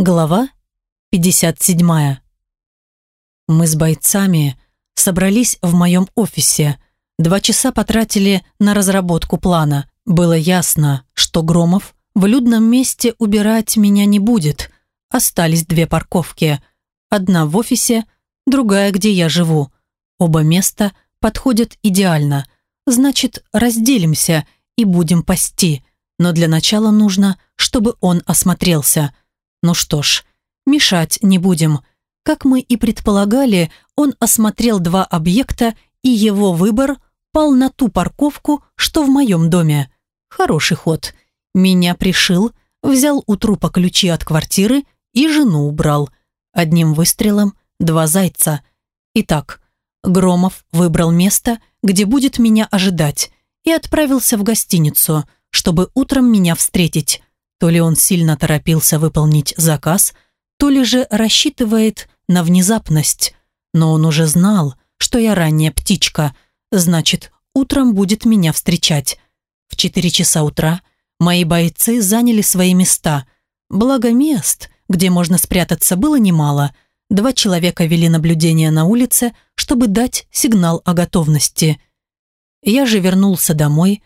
Глава 57. Мы с бойцами собрались в моем офисе. Два часа потратили на разработку плана. Было ясно, что Громов в людном месте убирать меня не будет. Остались две парковки. Одна в офисе, другая, где я живу. Оба места подходят идеально. Значит, разделимся и будем пасти. Но для начала нужно, чтобы он осмотрелся. Ну что ж, мешать не будем. Как мы и предполагали, он осмотрел два объекта, и его выбор пал на ту парковку, что в моем доме. Хороший ход. Меня пришил, взял у трупа ключи от квартиры и жену убрал. Одним выстрелом два зайца. Итак, Громов выбрал место, где будет меня ожидать, и отправился в гостиницу, чтобы утром меня встретить. То ли он сильно торопился выполнить заказ, то ли же рассчитывает на внезапность. Но он уже знал, что я ранняя птичка, значит, утром будет меня встречать. В четыре часа утра мои бойцы заняли свои места. Благо мест, где можно спрятаться, было немало. Два человека вели наблюдение на улице, чтобы дать сигнал о готовности. Я же вернулся домой.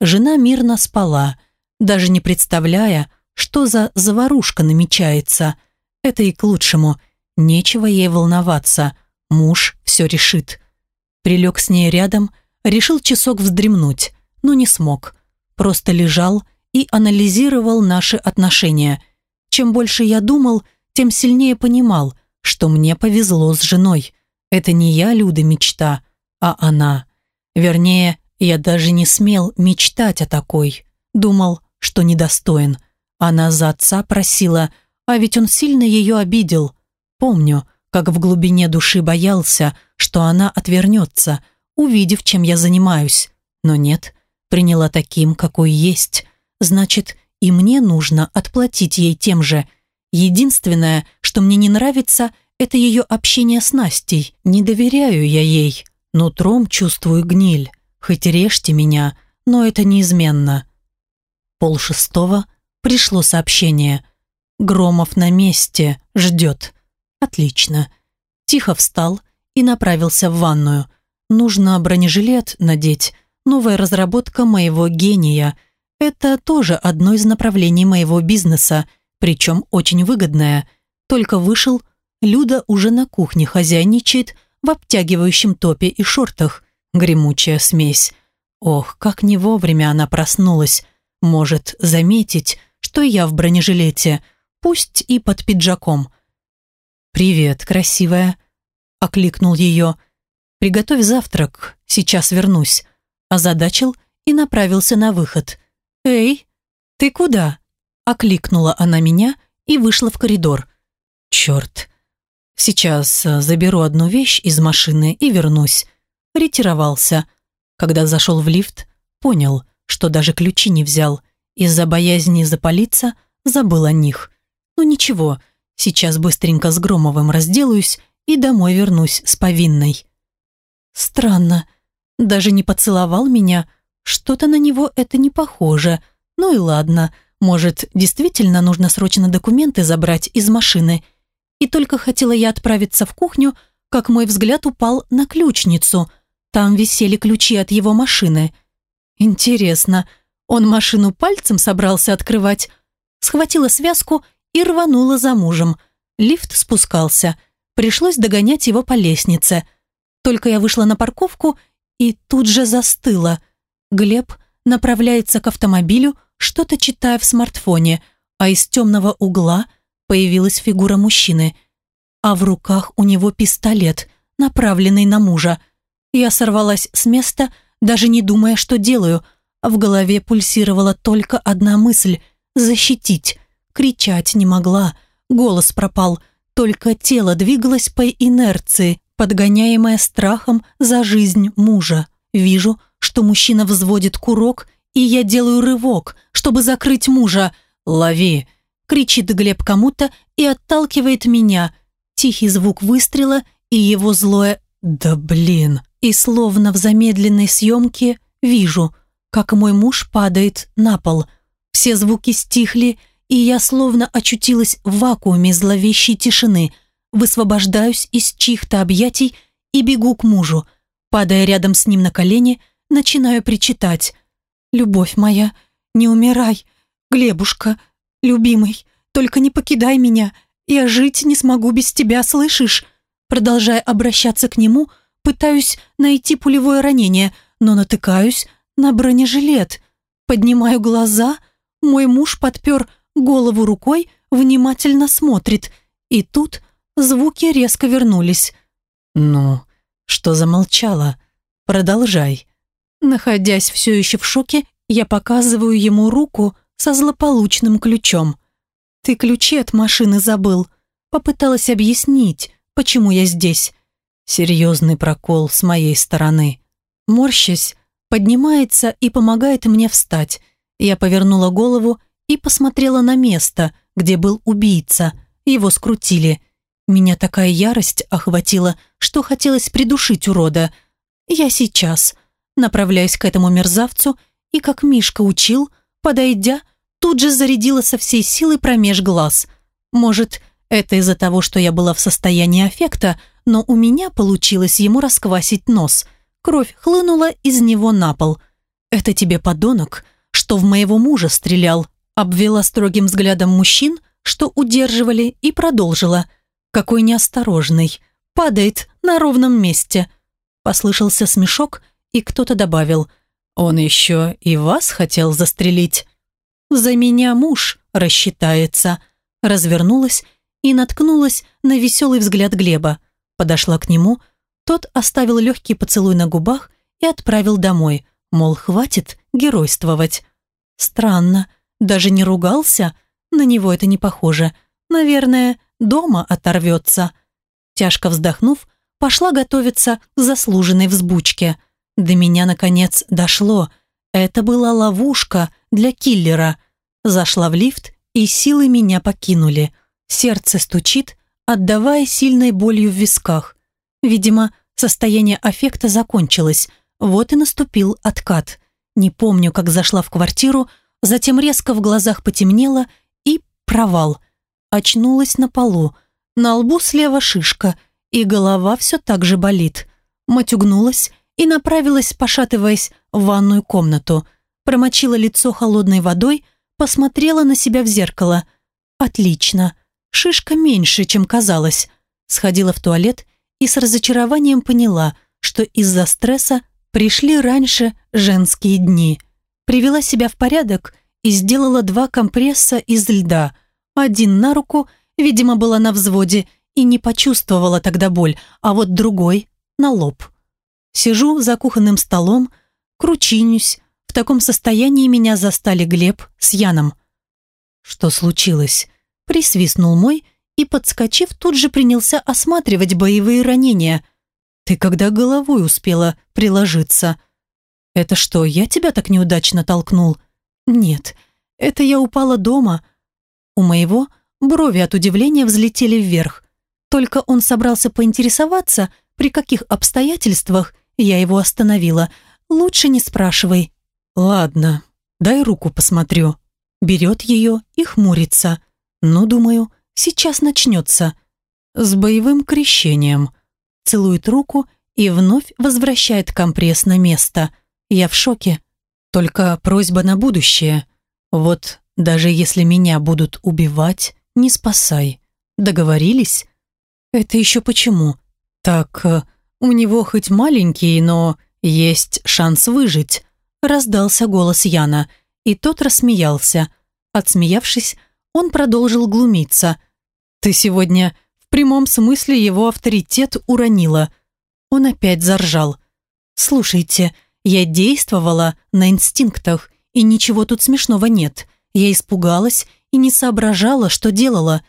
Жена мирно спала, даже не представляя, что за заварушка намечается. Это и к лучшему. Нечего ей волноваться. Муж все решит. Прилег с ней рядом, решил часок вздремнуть, но не смог. Просто лежал и анализировал наши отношения. Чем больше я думал, тем сильнее понимал, что мне повезло с женой. Это не я, Люда, мечта, а она. Вернее, я даже не смел мечтать о такой. Думал, что недостоин. Она за отца просила, а ведь он сильно ее обидел. Помню, как в глубине души боялся, что она отвернется, увидев, чем я занимаюсь. Но нет, приняла таким, какой есть. Значит, и мне нужно отплатить ей тем же. Единственное, что мне не нравится, это ее общение с Настей. Не доверяю я ей. Нутром чувствую гниль. Хоть режьте меня, но это неизменно полшестого пришло сообщение. Громов на месте, ждет. Отлично. Тихо встал и направился в ванную. Нужно бронежилет надеть. Новая разработка моего гения. Это тоже одно из направлений моего бизнеса, причем очень выгодное. Только вышел, Люда уже на кухне хозяйничает в обтягивающем топе и шортах. Гремучая смесь. Ох, как не вовремя она проснулась может заметить, что я в бронежилете, пусть и под пиджаком. «Привет, красивая», — окликнул ее. «Приготовь завтрак, сейчас вернусь», — озадачил и направился на выход. «Эй, ты куда?» — окликнула она меня и вышла в коридор. «Черт, сейчас э, заберу одну вещь из машины и вернусь». Ретировался. Когда зашел в лифт, понял — что даже ключи не взял. Из-за боязни запалиться забыл о них. Ну ничего, сейчас быстренько с Громовым разделаюсь и домой вернусь с повинной. Странно, даже не поцеловал меня. Что-то на него это не похоже. Ну и ладно, может, действительно нужно срочно документы забрать из машины. И только хотела я отправиться в кухню, как мой взгляд упал на ключницу. Там висели ключи от его машины – Интересно, он машину пальцем собрался открывать? Схватила связку и рванула за мужем. Лифт спускался. Пришлось догонять его по лестнице. Только я вышла на парковку и тут же застыла. Глеб направляется к автомобилю, что-то читая в смартфоне, а из темного угла появилась фигура мужчины. А в руках у него пистолет, направленный на мужа. Я сорвалась с места даже не думая, что делаю. В голове пульсировала только одна мысль – защитить. Кричать не могла, голос пропал, только тело двигалось по инерции, подгоняемое страхом за жизнь мужа. Вижу, что мужчина взводит курок, и я делаю рывок, чтобы закрыть мужа. «Лови!» – кричит Глеб кому-то и отталкивает меня. Тихий звук выстрела и его злое «Да блин!» И словно в замедленной съемке вижу, как мой муж падает на пол. Все звуки стихли, и я словно очутилась в вакууме зловещей тишины, высвобождаюсь из чьих-то объятий и бегу к мужу. Падая рядом с ним на колени, начинаю причитать. «Любовь моя, не умирай, Глебушка, любимый, только не покидай меня, я жить не смогу без тебя, слышишь?» Продолжая обращаться к нему, пытаюсь найти пулевое ранение, но натыкаюсь на бронежилет. Поднимаю глаза, мой муж подпер голову рукой, внимательно смотрит, и тут звуки резко вернулись. «Ну, что замолчала? Продолжай». Находясь все еще в шоке, я показываю ему руку со злополучным ключом. «Ты ключи от машины забыл», попыталась объяснить, почему я здесь. Серьезный прокол с моей стороны. Морщась, поднимается и помогает мне встать. Я повернула голову и посмотрела на место, где был убийца. Его скрутили. Меня такая ярость охватила, что хотелось придушить урода. Я сейчас направляюсь к этому мерзавцу и, как Мишка учил, подойдя, тут же зарядила со всей силы промеж глаз. Может, это из-за того, что я была в состоянии аффекта, но у меня получилось ему расквасить нос. Кровь хлынула из него на пол. «Это тебе подонок, что в моего мужа стрелял», обвела строгим взглядом мужчин, что удерживали, и продолжила. «Какой неосторожный. Падает на ровном месте». Послышался смешок, и кто-то добавил. «Он еще и вас хотел застрелить». «За меня муж рассчитается». Развернулась и наткнулась на веселый взгляд Глеба. Подошла к нему, тот оставил легкий поцелуй на губах и отправил домой, мол, хватит геройствовать. Странно, даже не ругался, на него это не похоже. Наверное, дома оторвется. Тяжко вздохнув, пошла готовиться к заслуженной взбучке. До меня, наконец, дошло. Это была ловушка для киллера. Зашла в лифт, и силы меня покинули. Сердце стучит, отдавая сильной болью в висках. Видимо, состояние аффекта закончилось, вот и наступил откат. Не помню, как зашла в квартиру, затем резко в глазах потемнело и провал. Очнулась на полу, на лбу слева шишка, и голова все так же болит. Мать и направилась, пошатываясь, в ванную комнату. Промочила лицо холодной водой, посмотрела на себя в зеркало. «Отлично!» Шишка меньше, чем казалось. Сходила в туалет и с разочарованием поняла, что из-за стресса пришли раньше женские дни. Привела себя в порядок и сделала два компресса из льда. Один на руку, видимо, была на взводе и не почувствовала тогда боль, а вот другой – на лоб. Сижу за кухонным столом, кручинюсь. В таком состоянии меня застали Глеб с Яном. Что случилось? Присвистнул мой и, подскочив, тут же принялся осматривать боевые ранения. «Ты когда головой успела приложиться?» «Это что, я тебя так неудачно толкнул?» «Нет, это я упала дома». У моего брови от удивления взлетели вверх. Только он собрался поинтересоваться, при каких обстоятельствах я его остановила. «Лучше не спрашивай». «Ладно, дай руку посмотрю». Берет ее и хмурится. Ну, думаю, сейчас начнется. С боевым крещением. Целует руку и вновь возвращает компресс на место. Я в шоке. Только просьба на будущее. Вот даже если меня будут убивать, не спасай. Договорились? Это еще почему? Так, э, у него хоть маленький, но есть шанс выжить. Раздался голос Яна, и тот рассмеялся. Отсмеявшись, он продолжил глумиться. «Ты сегодня в прямом смысле его авторитет уронила». Он опять заржал. «Слушайте, я действовала на инстинктах, и ничего тут смешного нет. Я испугалась и не соображала, что делала».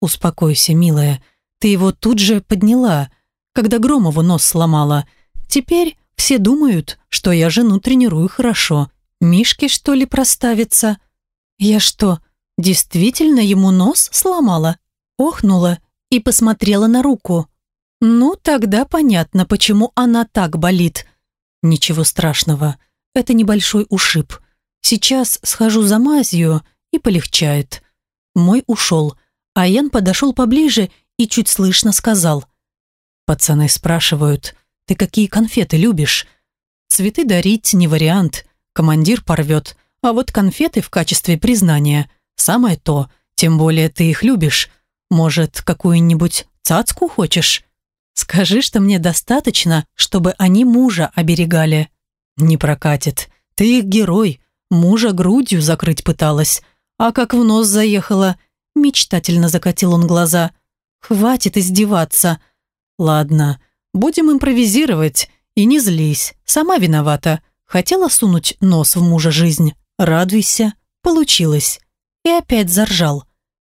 «Успокойся, милая. Ты его тут же подняла, когда Громову нос сломала. Теперь все думают, что я жену тренирую хорошо. Мишке, что ли, проставится?» «Я что, Действительно ему нос сломала, охнула и посмотрела на руку. Ну, тогда понятно, почему она так болит. Ничего страшного, это небольшой ушиб. Сейчас схожу за мазью и полегчает. Мой ушел, а Ян подошел поближе и чуть слышно сказал. «Пацаны спрашивают, ты какие конфеты любишь? Цветы дарить не вариант, командир порвет, а вот конфеты в качестве признания – самое то, тем более ты их любишь. Может, какую-нибудь цацку хочешь? Скажи, что мне достаточно, чтобы они мужа оберегали». «Не прокатит. Ты их герой. Мужа грудью закрыть пыталась. А как в нос заехала?» Мечтательно закатил он глаза. «Хватит издеваться. Ладно, будем импровизировать. И не злись. Сама виновата. Хотела сунуть нос в мужа жизнь. Радуйся. Получилось». И опять заржал.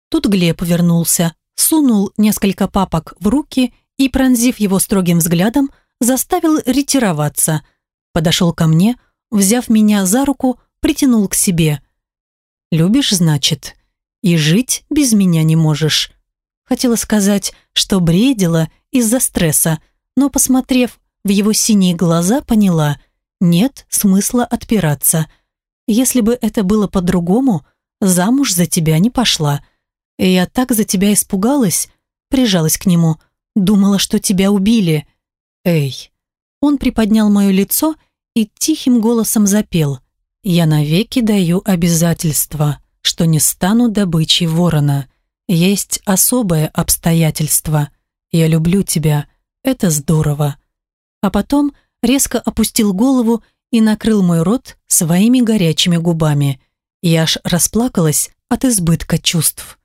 Тут Глеб вернулся, сунул несколько папок в руки и, пронзив его строгим взглядом, заставил ретироваться. Подошел ко мне, взяв меня за руку, притянул к себе. «Любишь, значит? И жить без меня не можешь?» Хотела сказать, что бредила из-за стресса, но, посмотрев в его синие глаза, поняла, нет смысла отпираться. Если бы это было по-другому, замуж за тебя не пошла. И я так за тебя испугалась, прижалась к нему, думала, что тебя убили. Эй. Он приподнял мое лицо и тихим голосом запел. Я навеки даю обязательство, что не стану добычей ворона. Есть особое обстоятельство. Я люблю тебя. Это здорово. А потом резко опустил голову и накрыл мой рот своими горячими губами. Я аж расплакалась от избытка чувств.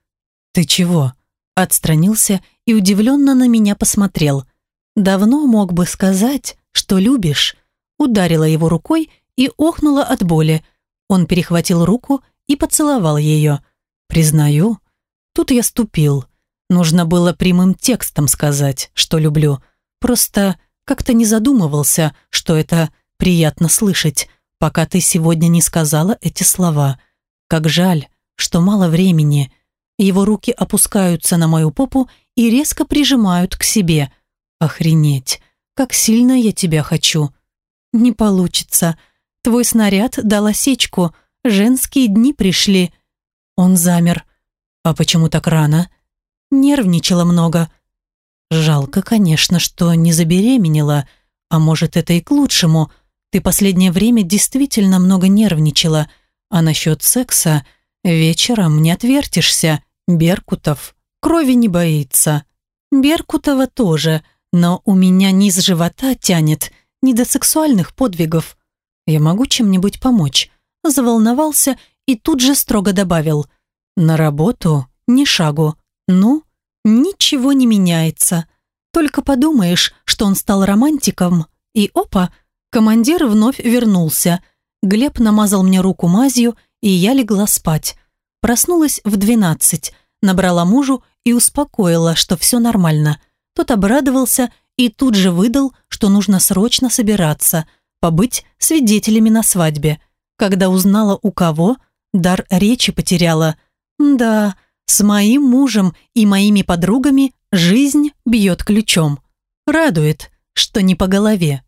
«Ты чего?» Отстранился и удивленно на меня посмотрел. «Давно мог бы сказать, что любишь». Ударила его рукой и охнула от боли. Он перехватил руку и поцеловал ее. «Признаю, тут я ступил. Нужно было прямым текстом сказать, что люблю. Просто как-то не задумывался, что это приятно слышать, пока ты сегодня не сказала эти слова. Как жаль, что мало времени. Его руки опускаются на мою попу и резко прижимают к себе. Охренеть, как сильно я тебя хочу. Не получится. Твой снаряд дал осечку. Женские дни пришли. Он замер. А почему так рано? Нервничала много. Жалко, конечно, что не забеременела. А может, это и к лучшему. Ты последнее время действительно много нервничала. А насчет секса вечером не отвертишься. Беркутов крови не боится. Беркутова тоже, но у меня низ живота тянет, не до сексуальных подвигов. Я могу чем-нибудь помочь? Заволновался и тут же строго добавил. На работу ни шагу. Ну, ничего не меняется. Только подумаешь, что он стал романтиком, и опа, командир вновь вернулся. Глеб намазал мне руку мазью, и я легла спать. Проснулась в двенадцать, набрала мужу и успокоила, что все нормально. Тот обрадовался и тут же выдал, что нужно срочно собираться, побыть свидетелями на свадьбе. Когда узнала у кого, дар речи потеряла. Да, с моим мужем и моими подругами жизнь бьет ключом. Радует, что не по голове.